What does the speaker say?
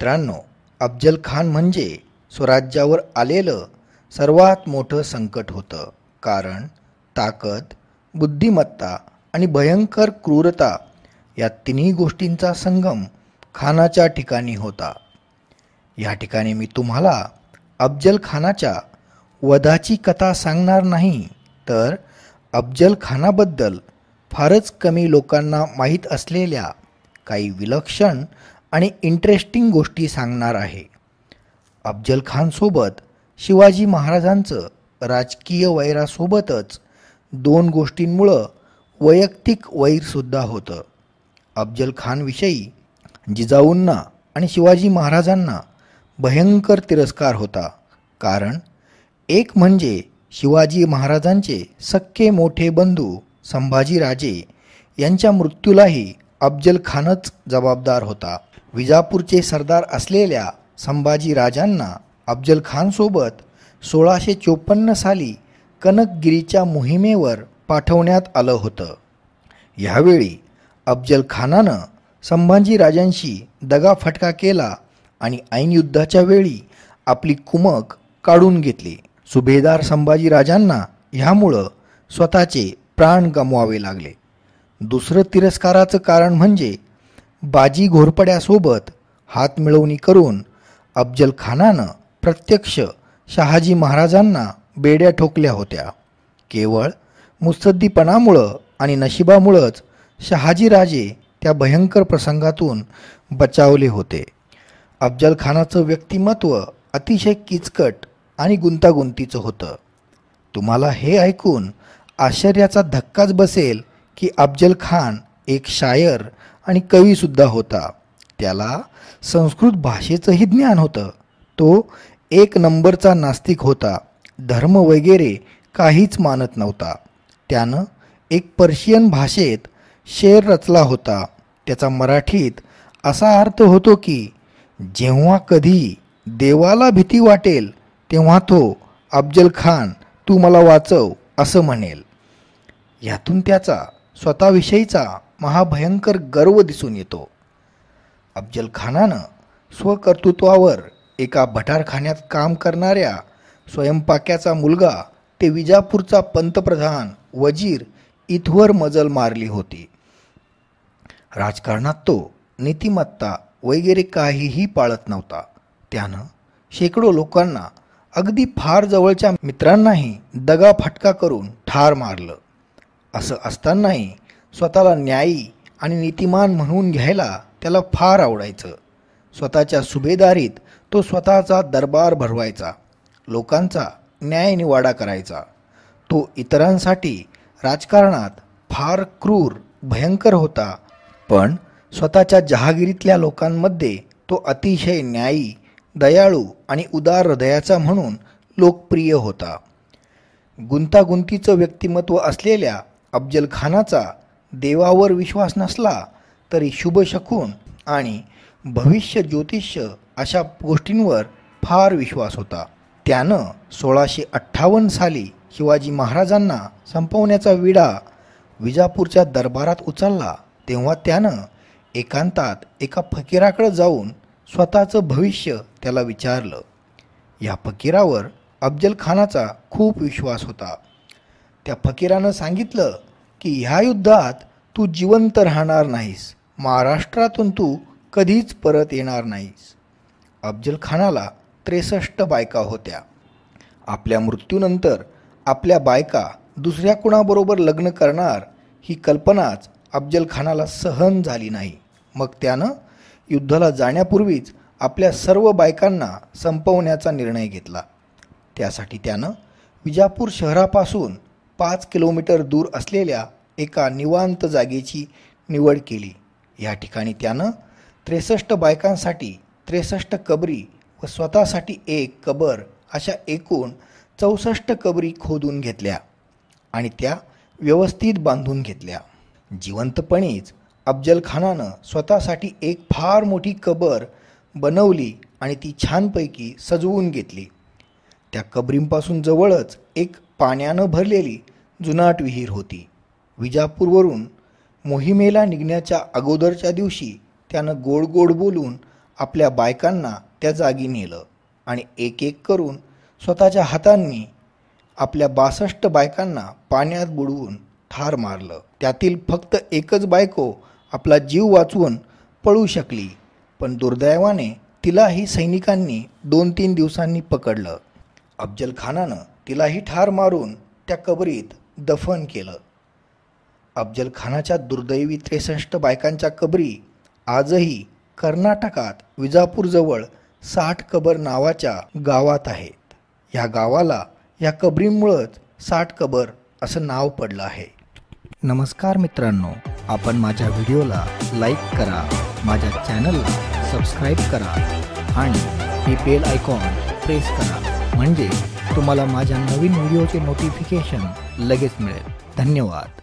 मित्रांनो अफजल खान म्हणजे स्वराज्यावर आलेलं सर्वात मोठं संकट होतं. कारण ताकद बुद्धिमत्ता आणि भयंकर क्रूरता या तिन्ही गोष्टींचा संगम खानाच्या ठिकाणी होता. या ठिकाणी मी तुम्हाला अफजल खानाच्या वधाची कथा सांगणार नाही तर अफजल खानाबद्दल फारच कमी लोकांना माहीत असलेल्या काही विलक्षण आणि इंटरेस्टिंग गोष्टी सांगणार आहे. अफजल खानसोबत शिवाजी महाराजांचं राजकीय वैरासोबतच दोन गोष्टींमुळं वैयक्तिक वैरसुद्धा होतं. अफजल खानविषयी जिजाऊंना आणि शिवाजी महाराजांना भयंकर तिरस्कार होता. कारण एक म्हणजे शिवाजी महाराजांचे सक्के मोठे बंधू संभाजीराजे यांच्या मृत्यूलाही अफजल खानच जबाबदार होता. विजापूरचे सरदार असलेल्या संभाजीराजांना अफजल खानसोबत सोळाशे चोपन्न साली कनकगिरीच्या मोहिमेवर पाठवण्यात आलं होतं. ह्यावेळी अफजल खानानं संभाजीराजांशी दगाफटका केला आणि ऐन युद्धाच्या वेळी आपली कुमक काढून घेतली. सुभेदार संभाजीराजांना ह्यामुळं स्वतःचे प्राण गमवावे लागले. दुसरं तिरस्काराचं कारण म्हणजे बाजी घोरपड्यासोबत हात मिळवणी करून अफजल खानानं प्रत्यक्ष शहाजी महाराजांना बेड्या ठोकल्या होत्या. केवळ मुत्सद्दीपणामुळं आणि नशिबामुळंच शहाजीराजे त्या भयंकर प्रसंगातून बचावले होते. अफजल खानाचं व्यक्तिमत्व अतिशय किचकट आणि गुंतागुंतीचं होतं. तुम्हाला हे ऐकून आश्चर्याचा धक्काच बसेल की अफजल खान एक शायर आणि कवीसुद्धा होता. त्याला संस्कृत भाषेचंही ज्ञान होतं. तो एक नंबरचा नास्तिक होता. धर्म वगैरे काहीच मानत नव्हता. त्यानं एक पर्शियन भाषेत शेर रचला होता. त्याचा मराठीत असा अर्थ होतो की जेव्हा कधी देवाला भीती वाटेल तेव्हा तो अफजल खान तू मला वाचव असं म्हणेल. यातून त्याचा स्वतःविषयीचा महाभयंकर गर्व दिसून येतो. अफजल खानानं स्वकर्तृत्वावर एका भटारखान्यात काम करणाऱ्या स्वयंपाक्याचा मुलगा ते विजापूरचा पंतप्रधान वजीर इथवर मजल मारली होती. राजकारणात तो नीतिमत्ता वगैरे काहीही पाळत नव्हता. त्यानं शेकडो लोकांना अगदी फार जवळच्या मित्रांनाही दगा फटका करून ठार मारलं. असं असतानाही स्वतःला न्यायी आणि नीतिमान म्हणून घ्यायला त्याला फार आवडायचं. स्वतःच्या सुभेदारीत तो स्वतःचा दरबार भरवायचा. लोकांचा न्याय निवाडा करायचा. तो इतरांसाठी राजकारणात फार क्रूर भयंकर होता. पण स्वतःच्या जहागिरीतल्या लोकांमध्ये तो अतिशय न्यायी दयाळू आणि उदार हृदयाचा म्हणून लोकप्रिय होता. गुंतागुंतीचं व्यक्तिमत्व असलेल्या अफजल खानाचा देवावर विश्वास नसला तरी शुभ शकून आणि भविष्य ज्योतिष्य अशा गोष्टींवर फार विश्वास होता. त्यानं सोळाशे अठ्ठावन्न साली शिवाजी महाराजांना संपवण्याचा विडा विजापूरच्या दरबारात उचलला. तेव्हा त्यानं एकांतात एका फकीराकडे जाऊन स्वतःचं भविष्य त्याला विचारलं. या फकीरावर अफजल खानाचा खूप विश्वास होता. त्या फकीरानं सांगितलं की ह्या युद्धात तू जिवंत राहणार नाहीस. महाराष्ट्रातून तू कधीच परत येणार नाहीस. अफजल खानाला त्रेसष्ट बायका होत्या. आपल्या मृत्यूनंतर आपल्या बायका दुसऱ्या कुणाबरोबर लग्न करणार ही कल्पनाच अफजल खानाला सहन झाली नाही. मग त्यानं युद्धाला जाण्यापूर्वीच आपल्या सर्व बायकांना संपवण्याचा निर्णय घेतला. त्यासाठी त्यानं विजापूर शहरापासून पाच किलोमीटर दूर असलेल्या एका निवांत जागेची निवड केली. या ठिकाणी त्यानं त्रेसष्ट बायकांसाठी त्रेसष्ट कबरी व स्वतःसाठी एक कबर अशा एकूण चौसष्ट कबरी खोदून घेतल्या आणि त्या व्यवस्थित बांधून घेतल्या. जिवंतपणीच अफजल खानानं स्वतःसाठी एक फार मोठी कबर बनवली आणि ती छानपैकी सजवून घेतली. त्या कबरींपासून जवळच एक पाण्यानं भरलेली जुनाट विहीर होती. विजापूरवरून मोहिमेला निघण्याच्या अगोदरच्या दिवशी त्यानं गोड गोड बोलून आपल्या बायकांना त्या जागी नेलं आणि एक एक करून स्वतःच्या हातांनी आपल्या बासष्ट बायकांना पाण्यात बुडवून ठार मारलं. त्यातील फक्त एकच बायको आपला जीव वाचवून पळू शकली पण दुर्दैवाने तिलाही सैनिकांनी दोन तीन दिवसांनी पकडलं. अफजल खानानं तिलाही ठार मारून त्या कबरीत दफन केलं. अफजल खानाच्या दुर्दैवी त्रेसष्ट बायकांच्या कबरी आजही कर्नाटकात विजापूरजवळ साठ कबर नावाच्या गावात आहेत. या गावाला या कबरीमुळंच साठ कबर असं नाव पडलं आहे. नमस्कार मित्रांनो आपण माझ्या व्हिडिओला लाईक करा माझ्या चॅनलला सबस्क्राईब करा आणि ही बेल आयकॉन प्रेस करा. म्हणजे तुम्हाला माझ्या नवीन व्हिडिओचे नोटिफिकेशन लगेच मिळेल. धन्यवाद.